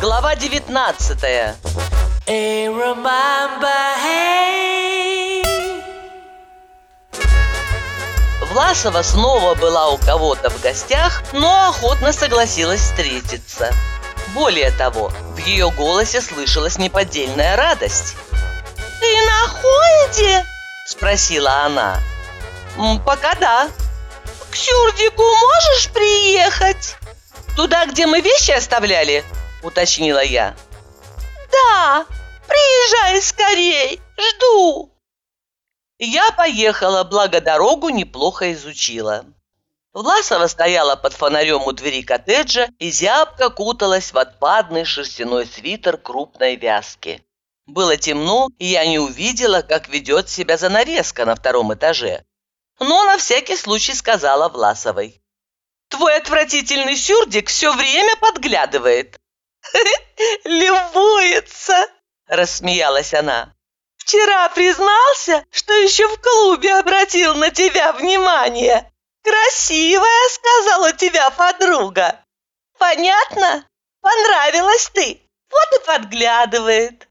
Глава 19 Hey, remember, hey. Власова снова была у кого-то в гостях, но охотно согласилась встретиться. Более того, в ее голосе слышалась неподдельная радость. «Ты на Хонде?» – спросила она. «М, «Пока да». «К Сюрдику можешь приехать?» «Туда, где мы вещи оставляли?» – уточнила я. «Да, приезжай скорей, жду!» Я поехала, благо дорогу неплохо изучила. Власова стояла под фонарем у двери коттеджа и зябко куталась в отпадный шерстяной свитер крупной вязки. Было темно, и я не увидела, как ведет себя занавеска на втором этаже. Но на всякий случай сказала Власовой. «Твой отвратительный сюрдик все время подглядывает». «Любуется!» – рассмеялась она. «Вчера признался, что еще в клубе обратил на тебя внимание. Красивая, сказала тебя подруга. Понятно? Понравилась ты. Вот и подглядывает».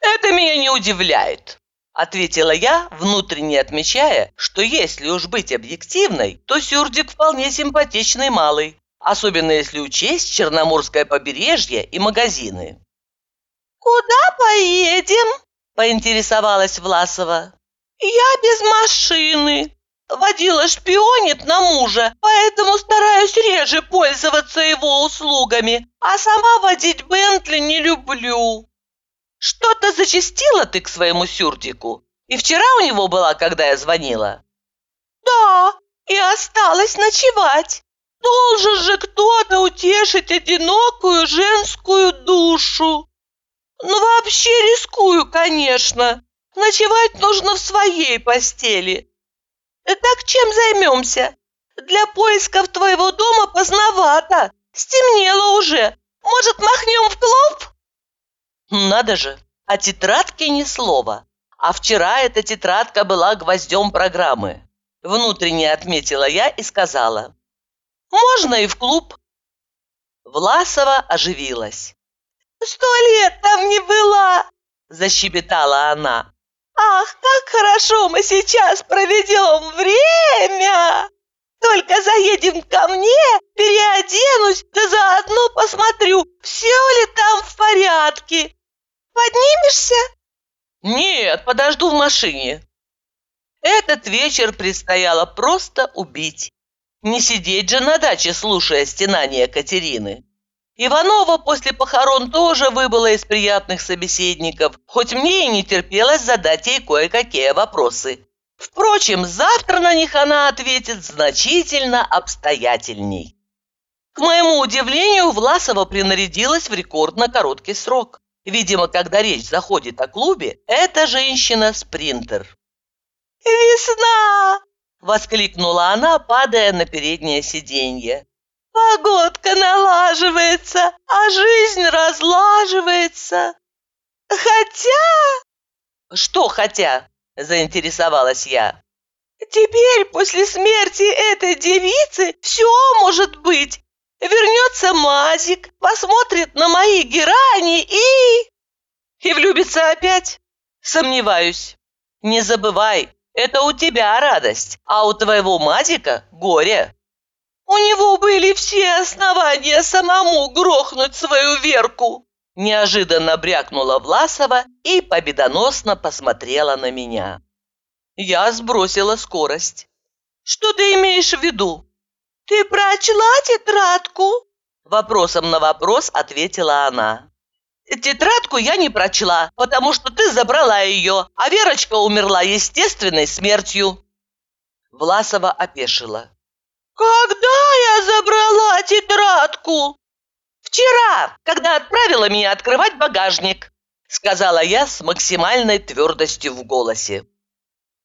«Это меня не удивляет», – ответила я, внутренне отмечая, что если уж быть объективной, то Сюрдик вполне симпатичный малый, особенно если учесть Черноморское побережье и магазины. «Куда поедем?» – поинтересовалась Власова. «Я без машины. Водила шпионит на мужа, поэтому стараюсь реже пользоваться его услугами, а сама водить Бентли не люблю». «Что-то зачастила ты к своему сюрдику? И вчера у него была, когда я звонила?» «Да, и осталась ночевать. Должен же кто-то утешить одинокую женскую душу. Ну, вообще рискую, конечно. Ночевать нужно в своей постели. Так чем займемся? Для поисков твоего дома поздновато. Стемнело уже. Может, махнем в клуб? Надо же, о тетрадке ни слова. А вчера эта тетрадка была гвоздем программы. Внутренне отметила я и сказала. Можно и в клуб. Власова оживилась. «Сто лет там не была!» – защебетала она. «Ах, как хорошо мы сейчас проведем время! Только заедем ко мне, переоденусь, да заодно посмотрю, все ли там в порядке. Поднимешься?» «Нет, подожду в машине». Этот вечер предстояло просто убить. Не сидеть же на даче, слушая стенания Катерины. Иванова после похорон тоже выбыла из приятных собеседников, хоть мне и не терпелось задать ей кое-какие вопросы. Впрочем, завтра на них она ответит значительно обстоятельней. К моему удивлению, Власова принарядилась в рекордно короткий срок. Видимо, когда речь заходит о клубе, эта женщина – спринтер. «Весна!» – воскликнула она, падая на переднее сиденье. Погодка налаживается, а жизнь разлаживается. Хотя... Что хотя? Заинтересовалась я. Теперь после смерти этой девицы все может быть. Вернется Мазик, посмотрит на мои герани и... И влюбится опять? Сомневаюсь. Не забывай, это у тебя радость, а у твоего Мазика горе. У него были все основания самому грохнуть свою Верку!» Неожиданно брякнула Власова и победоносно посмотрела на меня. Я сбросила скорость. «Что ты имеешь в виду?» «Ты прочла тетрадку?» Вопросом на вопрос ответила она. «Тетрадку я не прочла, потому что ты забрала ее, а Верочка умерла естественной смертью». Власова опешила. «Когда я забрала тетрадку?» «Вчера, когда отправила меня открывать багажник», сказала я с максимальной твердостью в голосе.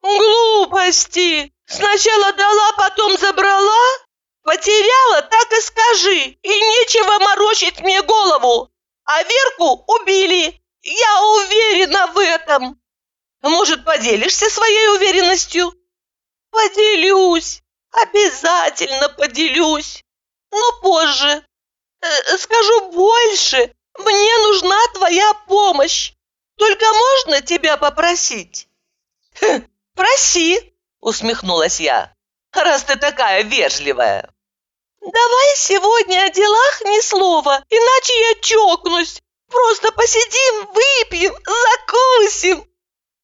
«Глупости! Сначала дала, потом забрала? Потеряла, так и скажи, и нечего морочить мне голову. А Верку убили, я уверена в этом. Может, поделишься своей уверенностью? Поделюсь, обязательно поделюсь, но позже. Э, скажу больше, мне нужна твоя помощь. Только можно тебя попросить? Хм, проси, усмехнулась я, раз ты такая вежливая. Давай сегодня о делах ни слова, иначе я чокнусь. Просто посидим, выпьем, закусим.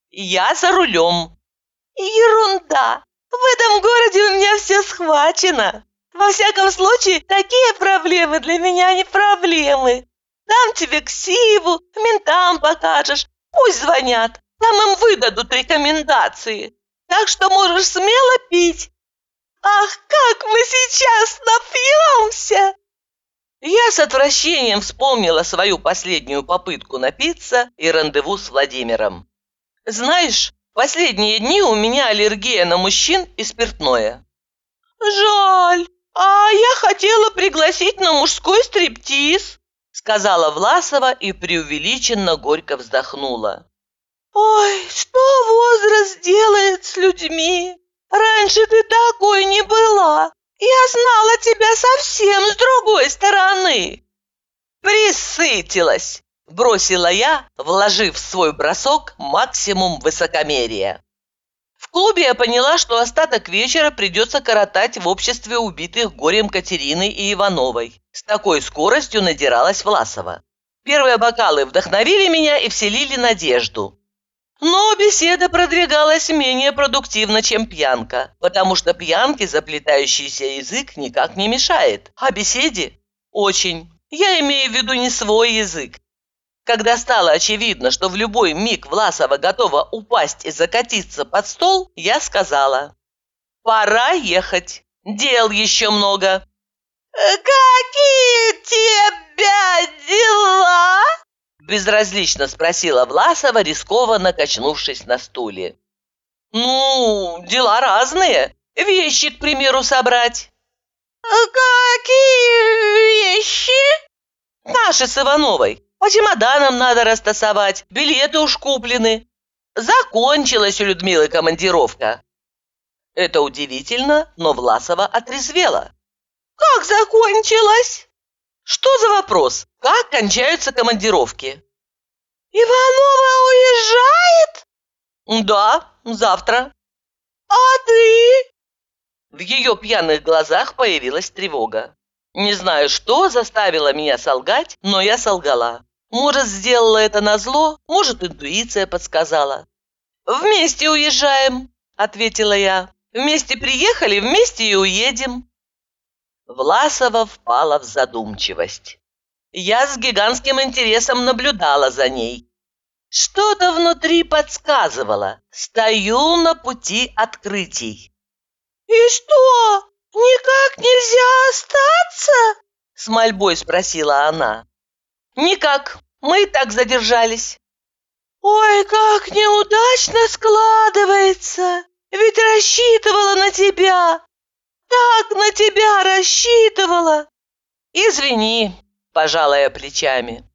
Я за рулем. Ерунда. В этом городе у меня все схвачено. Во всяком случае, такие проблемы для меня не проблемы. Дам тебе ксиву, ментам покажешь. Пусть звонят, там им выдадут рекомендации. Так что можешь смело пить. Ах, как мы сейчас напьемся! Я с отвращением вспомнила свою последнюю попытку напиться и рандеву с Владимиром. Знаешь, последние дни у меня аллергия на мужчин и спиртное. Жаль, а я хотела пригласить на мужской стриптиз, сказала Власова и преувеличенно горько вздохнула. Ой, что возраст делает с людьми? Раньше ты такой не была. Я знала тебя совсем с другой стороны. Присытилась, бросила я, вложив в свой бросок максимум высокомерия. В клубе я поняла, что остаток вечера придется коротать в обществе убитых горем Катерины и Ивановой. С такой скоростью надиралась Власова. Первые бокалы вдохновили меня и вселили надежду. Но беседа продвигалась менее продуктивно, чем пьянка, потому что пьянке заплетающийся язык никак не мешает, а беседе – очень. Я имею в виду не свой язык. Когда стало очевидно, что в любой миг Власова готова упасть и закатиться под стол, я сказала «Пора ехать, дел еще много». «Какие тебя дела?» Безразлично спросила Власова, рискованно качнувшись на стуле. «Ну, дела разные. Вещи, к примеру, собрать». «Какие вещи?» «Наши с Ивановой. По чемоданам надо растасовать, билеты уж куплены. Закончилась у Людмилы командировка». Это удивительно, но Власова отрезвела. «Как закончилась?» Что за вопрос? Как кончаются командировки? Иванова уезжает? Да, завтра. А ты? В ее пьяных глазах появилась тревога. Не знаю, что заставило меня солгать, но я солгала. Может, сделала это назло, может, интуиция подсказала. «Вместе уезжаем», — ответила я. «Вместе приехали, вместе и уедем». Власова впала в задумчивость. Я с гигантским интересом наблюдала за ней. Что-то внутри подсказывало. Стою на пути открытий. «И что, никак нельзя остаться?» С мольбой спросила она. «Никак, мы и так задержались». «Ой, как неудачно складывается! Ведь рассчитывала на тебя, так на тебя рассчитывала!» «Извини», – пожала я плечами.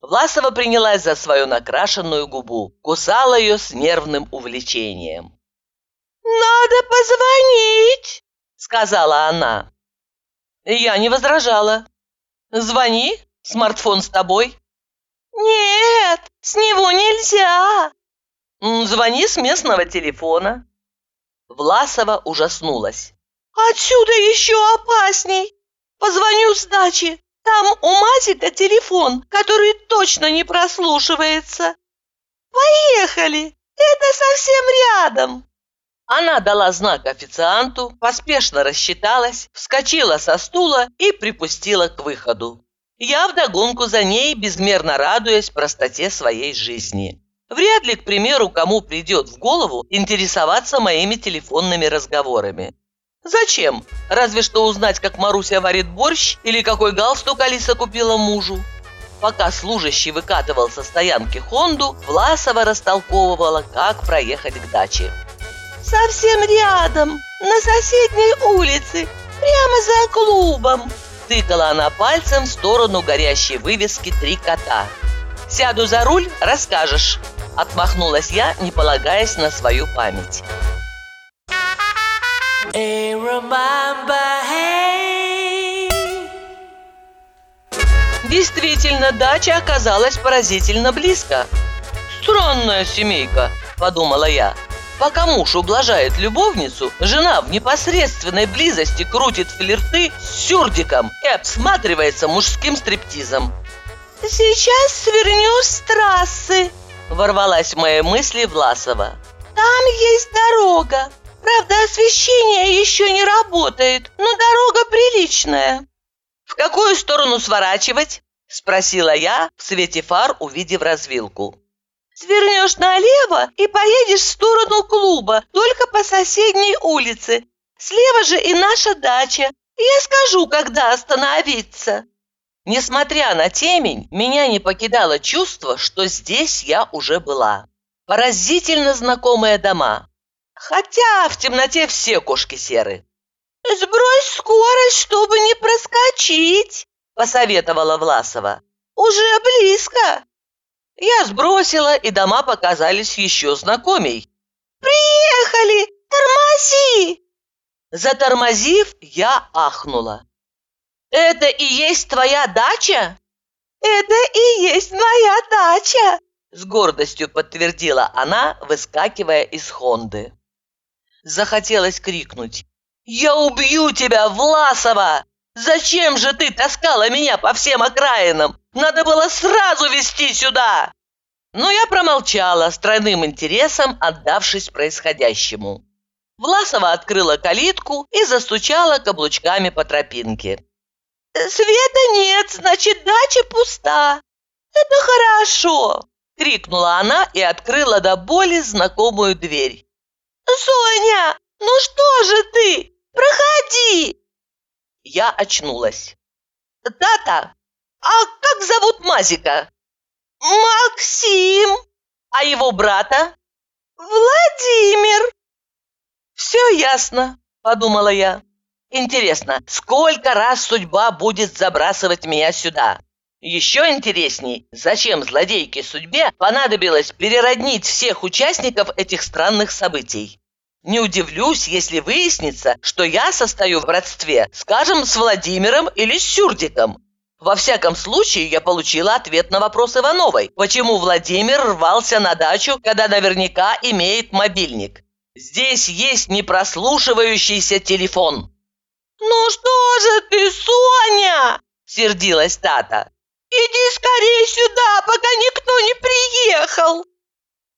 Власова принялась за свою накрашенную губу, кусала ее с нервным увлечением. «Надо позвонить», – сказала она. Я не возражала. «Звони, смартфон с тобой». «Нет, с него нельзя». «Звони с местного телефона». Власова ужаснулась. Отсюда еще опасней. Позвоню с дачи. Там у Мазика телефон, который точно не прослушивается. Поехали. Это совсем рядом. Она дала знак официанту, поспешно рассчиталась, вскочила со стула и припустила к выходу. Я вдогонку за ней, безмерно радуясь простоте своей жизни. Вряд ли, к примеру, кому придет в голову интересоваться моими телефонными разговорами. Зачем? Разве что узнать, как Маруся варит борщ или какой галстук Алиса купила мужу. Пока служащий выкатывал со стоянки Хонду, Власова растолковывала, как проехать к даче. «Совсем рядом, на соседней улице, прямо за клубом!» Тыкала она пальцем в сторону горящей вывески «Три кота». «Сяду за руль, расскажешь!» Отмахнулась я, не полагаясь на свою память. Hey, remember, hey. Действительно, дача оказалась поразительно близко. «Странная семейка», – подумала я. Пока муж ублажает любовницу, жена в непосредственной близости крутит флирты с сюрдиком и обсматривается мужским стриптизом. «Сейчас свернешь с трассы», – ворвалась в мои мысли Власова. «Там есть дорога. Правда, освещение еще не работает, но дорога приличная». «В какую сторону сворачивать?» – спросила я, в свете фар увидев развилку. «Свернешь налево и поедешь в сторону клуба, только по соседней улице. Слева же и наша дача. Я скажу, когда остановиться». Несмотря на темень, меня не покидало чувство, что здесь я уже была. Поразительно знакомые дома. Хотя в темноте все кошки серы. «Сбрось скорость, чтобы не проскочить», – посоветовала Власова. «Уже близко». Я сбросила, и дома показались еще знакомей. «Приехали! Тормози!» Затормозив, я ахнула. «Это и есть твоя дача?» «Это и есть моя дача!» С гордостью подтвердила она, выскакивая из Хонды. Захотелось крикнуть. «Я убью тебя, Власова! Зачем же ты таскала меня по всем окраинам? Надо было сразу везти сюда!» Но я промолчала, с тройным интересом отдавшись происходящему. Власова открыла калитку и застучала каблучками по тропинке. «Света нет, значит, дача пуста. Это хорошо!» — крикнула она и открыла до боли знакомую дверь. «Соня, ну что же ты? Проходи!» Я очнулась. «Тата, а как зовут Мазика?» «Максим!» «А его брата?» «Владимир!» «Все ясно», — подумала я. «Интересно, сколько раз судьба будет забрасывать меня сюда?» Еще интересней, зачем злодейке судьбе понадобилось перероднить всех участников этих странных событий. Не удивлюсь, если выяснится, что я состою в родстве, скажем, с Владимиром или с Сюрдиком. Во всяком случае, я получила ответ на вопрос Ивановой, почему Владимир рвался на дачу, когда наверняка имеет мобильник. Здесь есть непрослушивающийся телефон. «Ну что же ты, Соня?» – сердилась Тата. «Иди скорее сюда, пока никто не приехал!»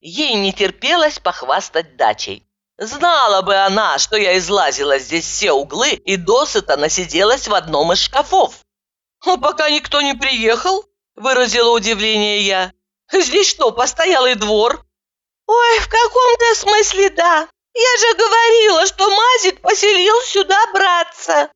Ей не терпелось похвастать дачей. Знала бы она, что я излазила здесь все углы и досыта насиделась в одном из шкафов. «А пока никто не приехал?» – выразила удивление я. «Здесь что, постоялый двор?» «Ой, в каком-то смысле да. Я же говорила, что Мазик поселил сюда братца!»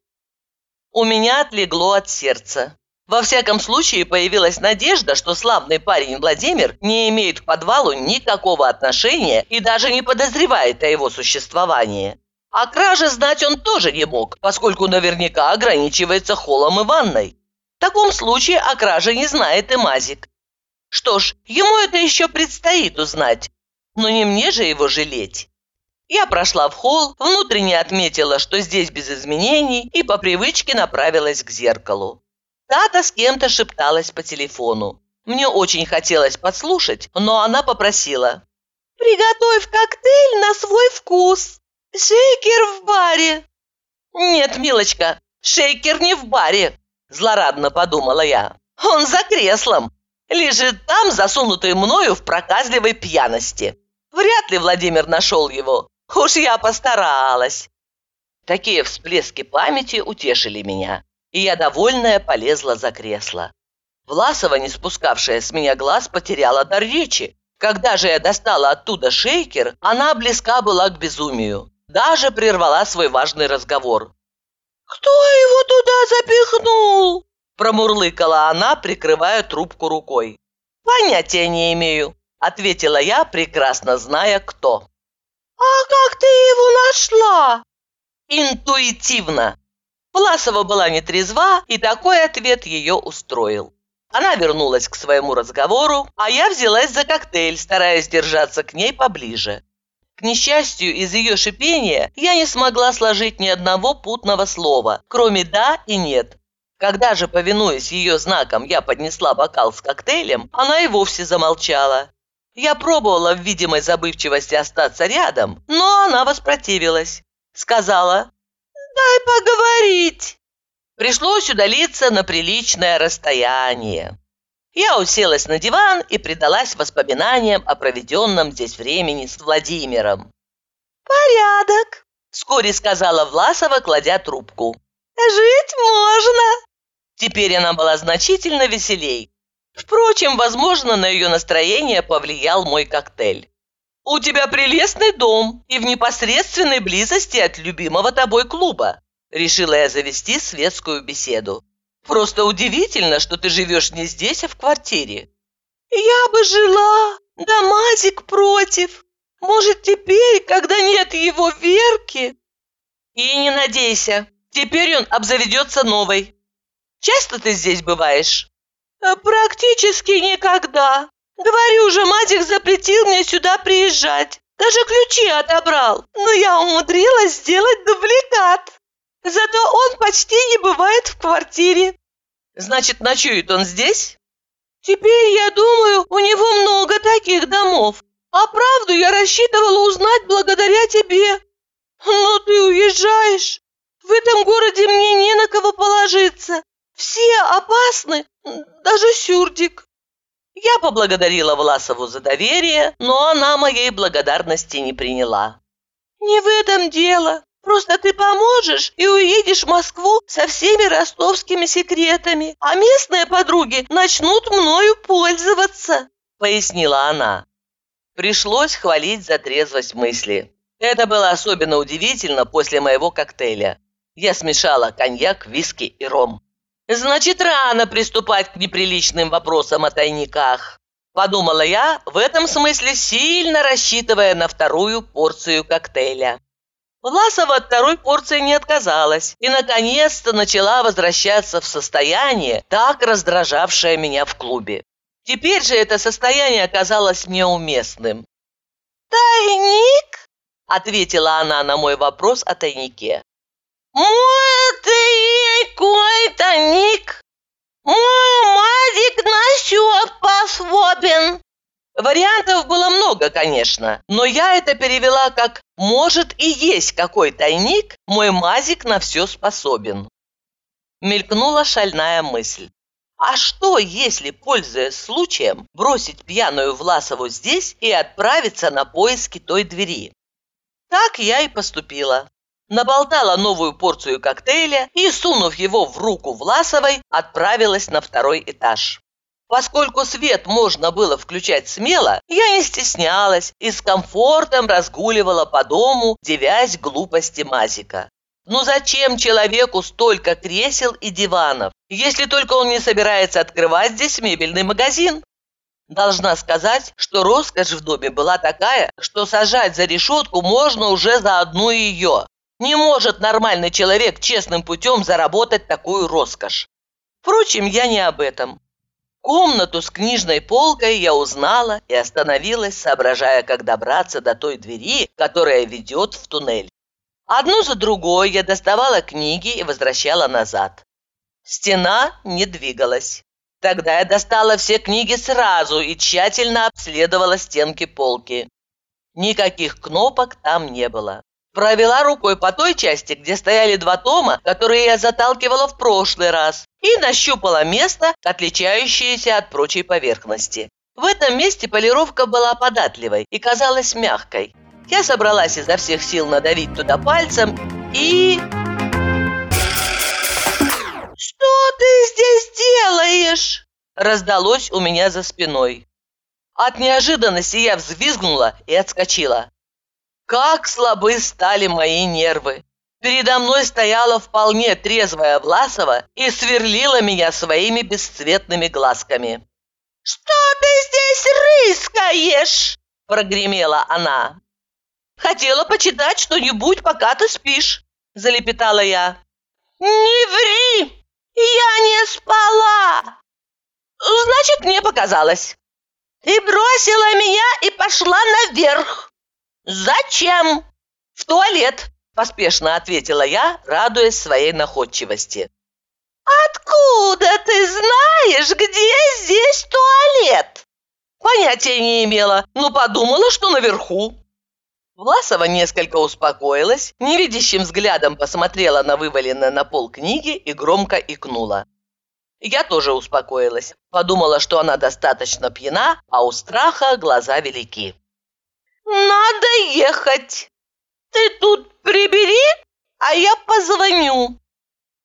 У меня отлегло от сердца. Во всяком случае, появилась надежда, что славный парень Владимир не имеет к подвалу никакого отношения и даже не подозревает о его существовании. О краже знать он тоже не мог, поскольку наверняка ограничивается холлом и ванной. В таком случае о краже не знает и Мазик. Что ж, ему это еще предстоит узнать, но не мне же его жалеть. Я прошла в холл, внутренне отметила, что здесь без изменений, и по привычке направилась к зеркалу. Тата с кем-то шепталась по телефону. Мне очень хотелось подслушать, но она попросила. «Приготовь коктейль на свой вкус. Шейкер в баре». «Нет, милочка, шейкер не в баре», – злорадно подумала я. «Он за креслом. Лежит там, засунутый мною в проказливой пьяности. Вряд ли Владимир нашел его. Уж я постаралась». Такие всплески памяти утешили меня и я, довольная, полезла за кресло. Власова, не спускавшая с меня глаз, потеряла дар речи. Когда же я достала оттуда шейкер, она близка была к безумию. Даже прервала свой важный разговор. «Кто его туда запихнул?» Промурлыкала она, прикрывая трубку рукой. «Понятия не имею», — ответила я, прекрасно зная, кто. «А как ты его нашла?» «Интуитивно. Власова была не трезва, и такой ответ ее устроил. Она вернулась к своему разговору, а я взялась за коктейль, стараясь держаться к ней поближе. К несчастью, из ее шипения я не смогла сложить ни одного путного слова, кроме «да» и «нет». Когда же, повинуясь ее знаком, я поднесла бокал с коктейлем, она и вовсе замолчала. Я пробовала в видимой забывчивости остаться рядом, но она воспротивилась. Сказала «Дай поговорить». Пришлось удалиться на приличное расстояние. Я уселась на диван и предалась воспоминаниям о проведенном здесь времени с Владимиром. «Порядок», — вскоре сказала Власова, кладя трубку. «Жить можно». Теперь она была значительно веселей. Впрочем, возможно, на ее настроение повлиял мой коктейль. «У тебя прелестный дом и в непосредственной близости от любимого тобой клуба», решила я завести светскую беседу. «Просто удивительно, что ты живешь не здесь, а в квартире». «Я бы жила, да Мазик против. Может, теперь, когда нет его Верки?» «И не надейся, теперь он обзаведется новой. Часто ты здесь бываешь?» «Э, «Практически никогда. Говорю же, Мазик запретил мне сюда приезжать. Даже ключи отобрал. Но я умудрилась сделать дубликат. Зато он почти не бывает в квартире. Значит, ночует он здесь? Теперь, я думаю, у него много таких домов. А правду я рассчитывала узнать благодаря тебе. Но ты уезжаешь. В этом городе мне не на кого положиться. Все опасны, даже Сюрдик. Я поблагодарила Власову за доверие, но она моей благодарности не приняла. «Не в этом дело. Просто ты поможешь и уедешь в Москву со всеми ростовскими секретами, а местные подруги начнут мною пользоваться», — пояснила она. Пришлось хвалить за трезвость мысли. Это было особенно удивительно после моего коктейля. Я смешала коньяк, виски и ром. «Значит, рано приступать к неприличным вопросам о тайниках», подумала я, в этом смысле сильно рассчитывая на вторую порцию коктейля. Власова от второй порции не отказалась и, наконец-то, начала возвращаться в состояние, так раздражавшее меня в клубе. Теперь же это состояние оказалось неуместным. «Тайник?» – ответила она на мой вопрос о тайнике. «Мой ты какой-то ник! Мой мазик на все пособен!» Вариантов было много, конечно, но я это перевела как «может и есть какой тайник, мой мазик на все способен». Мелькнула шальная мысль. А что, если, пользуясь случаем, бросить пьяную Власову здесь и отправиться на поиски той двери? Так я и поступила наболтала новую порцию коктейля и, сунув его в руку Власовой, отправилась на второй этаж. Поскольку свет можно было включать смело, я не стеснялась и с комфортом разгуливала по дому, девясь глупости Мазика. Ну зачем человеку столько кресел и диванов, если только он не собирается открывать здесь мебельный магазин? Должна сказать, что роскошь в доме была такая, что сажать за решетку можно уже за одну ее. Не может нормальный человек честным путем заработать такую роскошь. Впрочем, я не об этом. Комнату с книжной полкой я узнала и остановилась, соображая, как добраться до той двери, которая ведет в туннель. Одну за другой я доставала книги и возвращала назад. Стена не двигалась. Тогда я достала все книги сразу и тщательно обследовала стенки полки. Никаких кнопок там не было. Провела рукой по той части, где стояли два тома, которые я заталкивала в прошлый раз, и нащупала место, отличающееся от прочей поверхности. В этом месте полировка была податливой и казалась мягкой. Я собралась изо всех сил надавить туда пальцем и... «Что ты здесь делаешь?» раздалось у меня за спиной. От неожиданности я взвизгнула и отскочила. Как слабы стали мои нервы! Передо мной стояла вполне трезвая Власова и сверлила меня своими бесцветными глазками. «Что ты здесь рыскаешь?» – прогремела она. «Хотела почитать что-нибудь, пока ты спишь», – залепетала я. Не ври! Я не спала! Значит, мне показалось. Ты бросила меня и пошла наверх. Зачем? В туалет, поспешно ответила я, радуясь своей находчивости. Откуда ты знаешь, где здесь туалет? Понятия не имела, но подумала, что наверху. Власова несколько успокоилась, невидящим взглядом посмотрела на вываленные на пол книги и громко икнула. Я тоже успокоилась, подумала, что она достаточно пьяна, а у страха глаза велики. «Надо ехать! Ты тут прибери, а я позвоню!»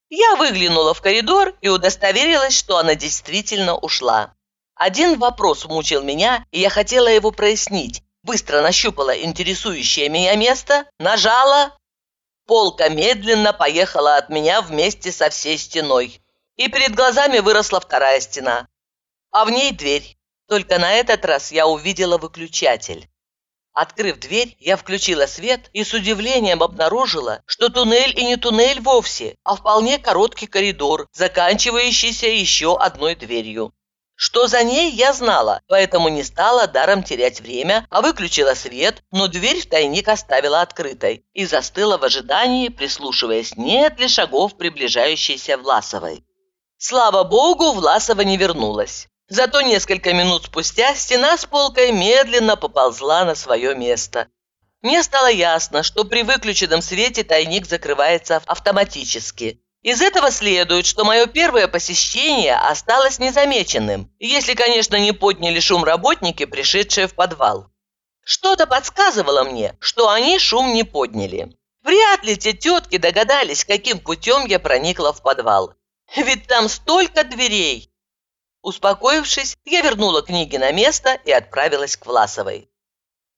Я выглянула в коридор и удостоверилась, что она действительно ушла. Один вопрос мучил меня, и я хотела его прояснить, быстро нащупала интересующее меня место, нажала. Полка медленно поехала от меня вместе со всей стеной. И перед глазами выросла вторая стена. А в ней дверь. Только на этот раз я увидела выключатель. Открыв дверь, я включила свет и с удивлением обнаружила, что туннель и не туннель вовсе, а вполне короткий коридор, заканчивающийся еще одной дверью. Что за ней, я знала, поэтому не стала даром терять время, а выключила свет, но дверь в тайник оставила открытой и застыла в ожидании, прислушиваясь, нет ли шагов приближающейся Власовой. Слава богу, Власова не вернулась. Зато несколько минут спустя стена с полкой медленно поползла на свое место. Мне стало ясно, что при выключенном свете тайник закрывается автоматически. Из этого следует, что мое первое посещение осталось незамеченным, если, конечно, не подняли шум работники, пришедшие в подвал. Что-то подсказывало мне, что они шум не подняли. Вряд ли те тетки догадались, каким путем я проникла в подвал. Ведь там столько дверей. Успокоившись, я вернула книги на место и отправилась к Власовой.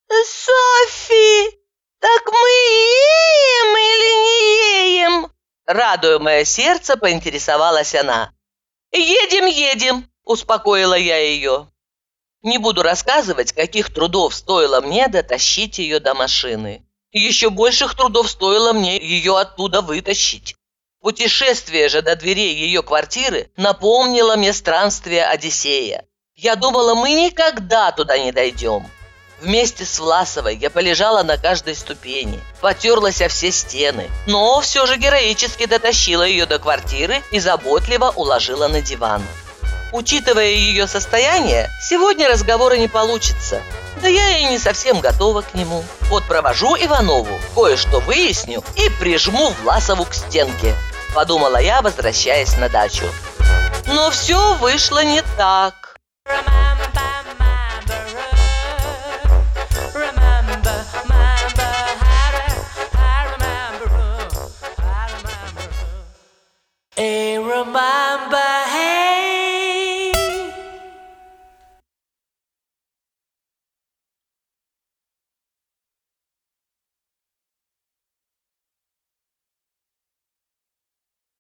«Софи, так мы едем или не едем?» Радуя мое сердце, поинтересовалась она. «Едем, едем!» – успокоила я ее. Не буду рассказывать, каких трудов стоило мне дотащить ее до машины. Еще больших трудов стоило мне ее оттуда вытащить. Путешествие же до дверей ее квартиры напомнило мне странствие Одиссея. Я думала, мы никогда туда не дойдем. Вместе с Власовой я полежала на каждой ступени, потерлась о все стены, но все же героически дотащила ее до квартиры и заботливо уложила на диван. Учитывая ее состояние, сегодня разговора не получится. Да я и не совсем готова к нему. Вот провожу Иванову, кое-что выясню и прижму Власову к стенке. Подумала я, возвращаясь на дачу. Но все вышло не так. Hey, remember